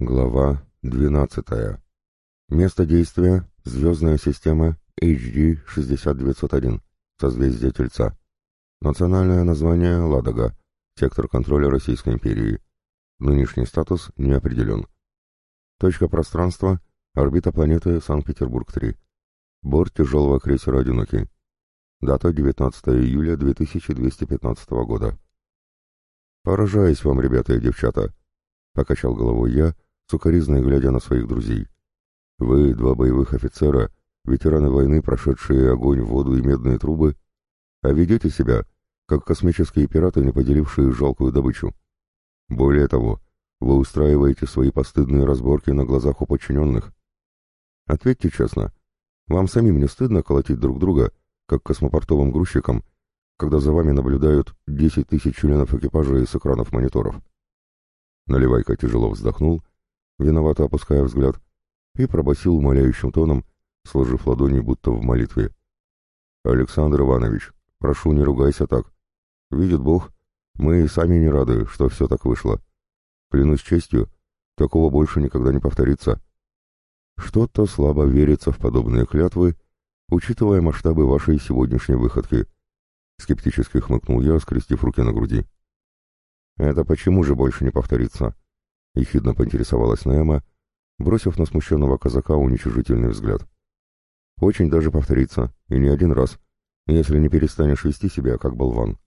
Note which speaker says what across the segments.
Speaker 1: Глава 12. Место действия — звездная система HD-6901, созвездие Тельца. Национальное название — Ладога, сектор контроля Российской империи. Нынешний статус не определен. Точка пространства — орбита планеты Санкт-Петербург-3. Борт тяжелого крейсера «Одинокий». Дата 19 июля 2215 года. «Поражаюсь вам, ребята и девчата», — покачал головой я, — сукоризной глядя на своих друзей. «Вы, два боевых офицера, ветераны войны, прошедшие огонь, воду и медные трубы, а ведете себя, как космические пираты, не поделившие жалкую добычу. Более того, вы устраиваете свои постыдные разборки на глазах у подчиненных. Ответьте честно, вам самим не стыдно колотить друг друга, как космопортовым грузчикам, когда за вами наблюдают 10 тысяч членов экипажа с экранов мониторов?» Наливайка тяжело вздохнул виновато опуская взгляд, и пробасил умоляющим тоном, сложив ладони будто в молитве. «Александр Иванович, прошу, не ругайся так. Видит Бог, мы и сами не рады, что все так вышло. Клянусь честью, такого больше никогда не повторится. Что-то слабо верится в подобные клятвы, учитывая масштабы вашей сегодняшней выходки», — скептически хмыкнул я, скрестив руки на груди. «Это почему же больше не повторится?» — ехидно поинтересовалась Наэма, бросив на смущенного казака уничижительный взгляд. «Очень даже повторится, и не один раз, если не перестанешь вести себя как болван.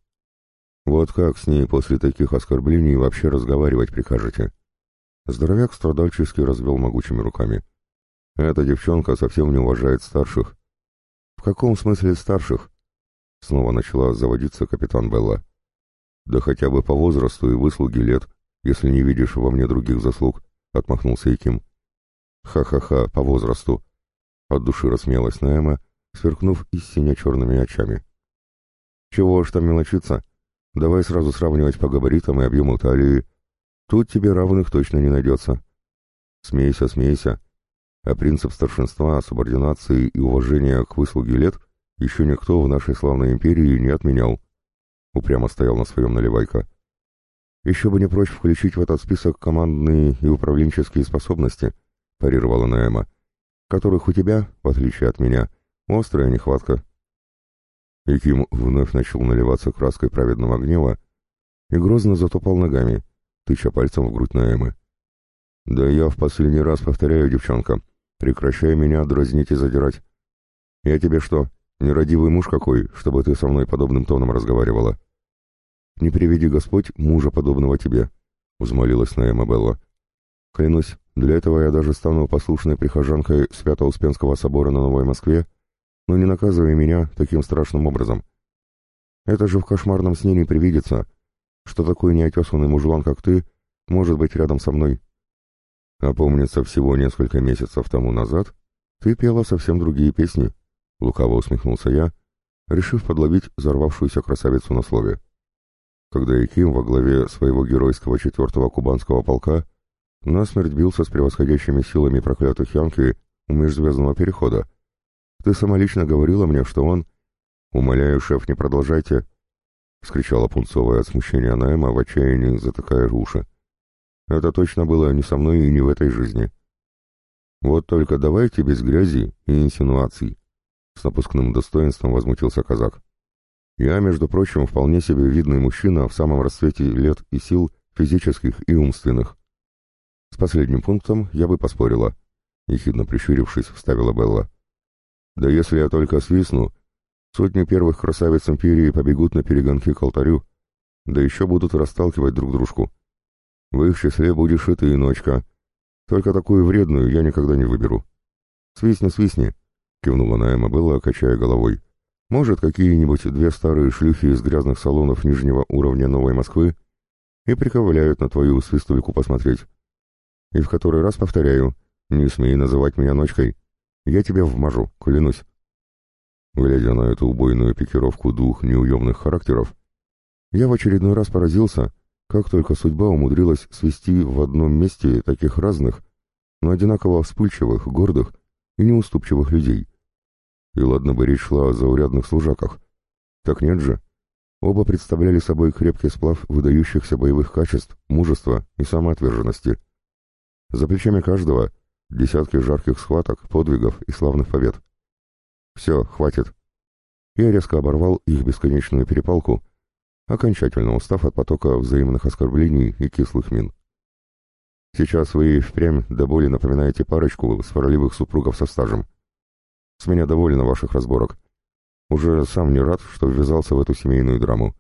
Speaker 1: Вот как с ней после таких оскорблений вообще разговаривать прикажете?» Здоровяк страдальчески развел могучими руками. «Эта девчонка совсем не уважает старших». «В каком смысле старших?» Снова начала заводиться капитан Белла. «Да хотя бы по возрасту и выслуге лет», если не видишь во мне других заслуг», — отмахнулся Яким. «Ха-ха-ха, по возрасту», — от души рассмеялась Наэма, сверкнув истине черными очами. «Чего уж там мелочиться? Давай сразу сравнивать по габаритам и объему талии. Тут тебе равных точно не найдется. Смейся, смейся. А принцип старшинства, субординации и уважения к выслуге лет еще никто в нашей славной империи не отменял». Упрямо стоял на своем наливайка. Еще бы не прочь включить в этот список командные и управленческие способности, парировала Наэма, которых у тебя, в отличие от меня, острая нехватка. И Ким вновь начал наливаться краской праведного гнева и грозно затопал ногами, тыча пальцем в грудь Наэмы. «Да я в последний раз повторяю, девчонка, прекращай меня дразнить и задирать. Я тебе что, нерадивый муж какой, чтобы ты со мной подобным тоном разговаривала?» «Не приведи Господь мужа, подобного тебе», — взмолилась Наэма Белла. «Клянусь, для этого я даже стану послушной прихожанкой Свято-Успенского собора на Новой Москве, но не наказывай меня таким страшным образом. Это же в кошмарном сне не привидится, что такой неотесанный мужлан, как ты, может быть рядом со мной. А помнится, всего несколько месяцев тому назад ты пела совсем другие песни», — лукаво усмехнулся я, решив подловить взорвавшуюся красавицу на слове когда Яким во главе своего геройского четвертого кубанского полка насмерть бился с превосходящими силами проклятых Янки у межзвездного перехода. Ты сама лично говорила мне, что он... «Умоляю, шеф, не продолжайте!» — вскричала пунцовая от смущения Найма в отчаянии, затыкая уши. «Это точно было не со мной и не в этой жизни. Вот только давайте без грязи и инсинуаций!» С напускным достоинством возмутился казак. Я, между прочим, вполне себе видный мужчина в самом расцвете лет и сил физических и умственных. С последним пунктом я бы поспорила. Ехидно прищурившись, вставила Белла. Да если я только свистну, сотни первых красавиц империи побегут на перегонки к алтарю, да еще будут расталкивать друг дружку. В их числе будешь и ты, ночка. Только такую вредную я никогда не выберу. Свистни, свистни, кивнула Наэма Белла, качая головой. Может, какие-нибудь две старые шлюхи из грязных салонов нижнего уровня Новой Москвы и приковыляют на твою свистульку посмотреть. И в который раз повторяю, не смей называть меня ночкой. Я тебя вмажу, клянусь. Глядя на эту убойную пикировку двух неуемных характеров, я в очередной раз поразился, как только судьба умудрилась свести в одном месте таких разных, но одинаково вспыльчивых, гордых и неуступчивых людей. И ладно бы речь шла о заурядных служаках. Так нет же. Оба представляли собой крепкий сплав выдающихся боевых качеств, мужества и самоотверженности. За плечами каждого десятки жарких схваток, подвигов и славных побед. Все, хватит. Я резко оборвал их бесконечную перепалку, окончательно устав от потока взаимных оскорблений и кислых мин. Сейчас вы впрямь до боли напоминаете парочку сварливых супругов со стажем. С меня довольно ваших разборок. Уже сам не рад, что ввязался в эту семейную драму.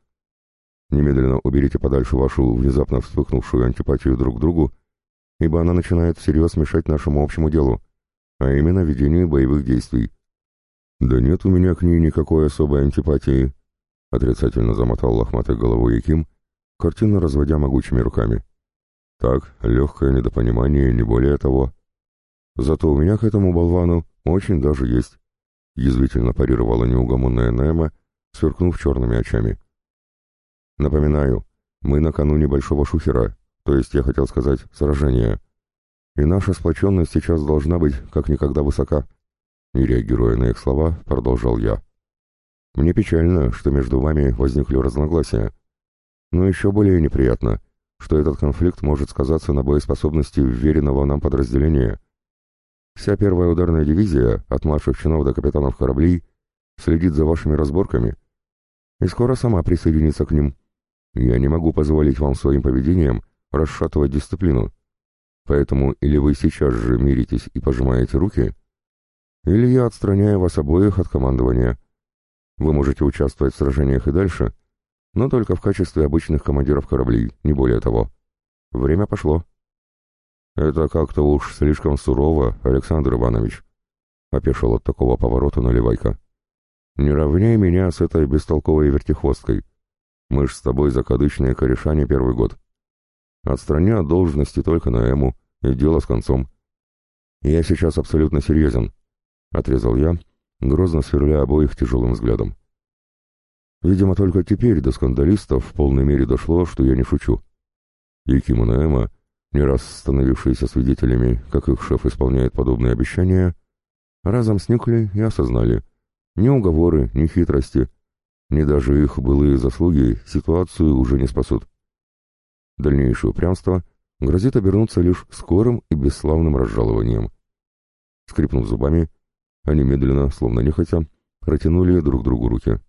Speaker 1: Немедленно уберите подальше вашу внезапно вспыхнувшую антипатию друг к другу, ибо она начинает всерьез мешать нашему общему делу, а именно ведению боевых действий. Да нет у меня к ней никакой особой антипатии, отрицательно замотал лохматой головой Яким, картинно разводя могучими руками. Так, легкое недопонимание, не более того. Зато у меня к этому болвану очень даже есть. Язвительно парировала неугомонная Немо, сверкнув черными очами. Напоминаю, мы накануне большого шухера, то есть я хотел сказать сражения. И наша сплоченность сейчас должна быть как никогда высока. Не реагируя на их слова, продолжал я. Мне печально, что между вами возникли разногласия. Но еще более неприятно — что этот конфликт может сказаться на боеспособности вверенного нам подразделения. Вся первая ударная дивизия, от младших чинов до капитанов кораблей, следит за вашими разборками и скоро сама присоединится к ним. Я не могу позволить вам своим поведением расшатывать дисциплину. Поэтому или вы сейчас же миритесь и пожимаете руки, или я отстраняю вас обоих от командования. Вы можете участвовать в сражениях и дальше, но только в качестве обычных командиров кораблей, не более того. Время пошло. «Это как-то уж слишком сурово, Александр Иванович», — опешил от такого поворота наливайка. «Не равняй меня с этой бестолковой вертихвосткой. Мы ж с тобой закадычные кореша не первый год. Отстраня от должности только на Эму, и дело с концом. Я сейчас абсолютно серьезен», — отрезал я, грозно сверля обоих тяжелым взглядом. Видимо, только теперь до скандалистов в полной мере дошло, что я не шучу. И Ким и Эмма, не раз становившиеся свидетелями, как их шеф исполняет подобные обещания, разом сникли и осознали. Ни уговоры, ни хитрости, ни даже их былые заслуги ситуацию уже не спасут. Дальнейшее упрямство грозит обернуться лишь скорым и бесславным разжалованием. Скрипнув зубами, они медленно, словно нехотя, протянули друг другу руки.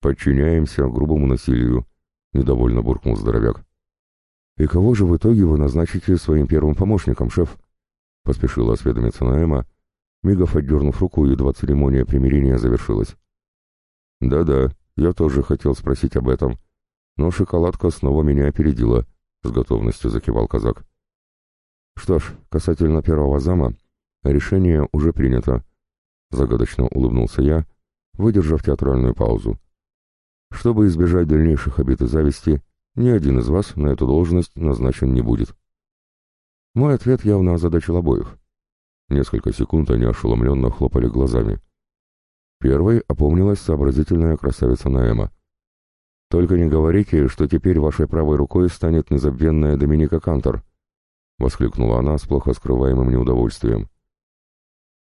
Speaker 1: «Подчиняемся грубому насилию», — недовольно буркнул здоровяк. «И кого же в итоге вы назначите своим первым помощником, шеф?» — поспешила осведомиться Наэма, мигов отдернув руку, едва церемония примирения завершилась. «Да-да, я тоже хотел спросить об этом, но шоколадка снова меня опередила», — с готовностью закивал казак. «Что ж, касательно первого зама, решение уже принято», — загадочно улыбнулся я, выдержав театральную паузу. Чтобы избежать дальнейших обид и зависти, ни один из вас на эту должность назначен не будет. Мой ответ явно озадачил обоих. Несколько секунд они ошеломленно хлопали глазами. Первой опомнилась сообразительная красавица Наэма. «Только не говорите, что теперь вашей правой рукой станет незабвенная Доминика Кантор», — воскликнула она с плохо скрываемым неудовольствием.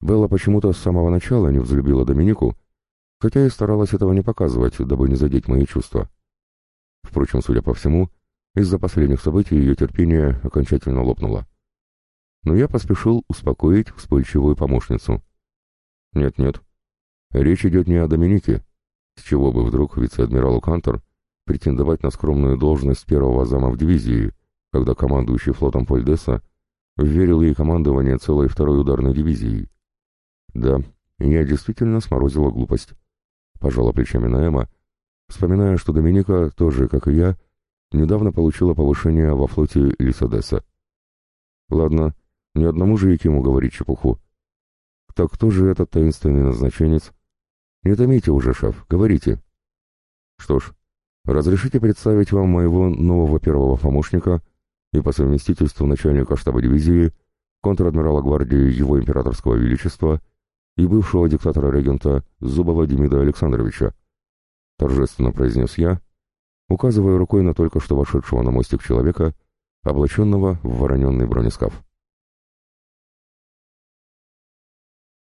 Speaker 1: Белла почему-то с самого начала не взлюбила Доминику хотя и старалась этого не показывать, дабы не задеть мои чувства. Впрочем, судя по всему, из-за последних событий ее терпение окончательно лопнуло. Но я поспешил успокоить вспыльчивую помощницу. Нет-нет, речь идет не о Доминике, с чего бы вдруг вице-адмиралу Кантор претендовать на скромную должность первого зама в дивизии, когда командующий флотом Польдеса верил ей командование целой второй ударной дивизией. Да, я действительно сморозила глупость пожала плечами Наэма, вспоминая, что Доминика, тоже, как и я, недавно получила повышение во флоте Лисодеса. Ладно, ни одному же Якиму говорить чепуху. Так кто же этот таинственный назначенец? Не томите уже, шеф, говорите. Что ж, разрешите представить вам моего нового первого помощника и по совместительству начальника штаба дивизии, контр-адмирала гвардии Его Императорского Величества и бывшего диктатора-регента Зубова Демида Александровича, торжественно произнес я, указывая рукой на только что вошедшего на мостик человека, облаченного в вороненный бронескаф.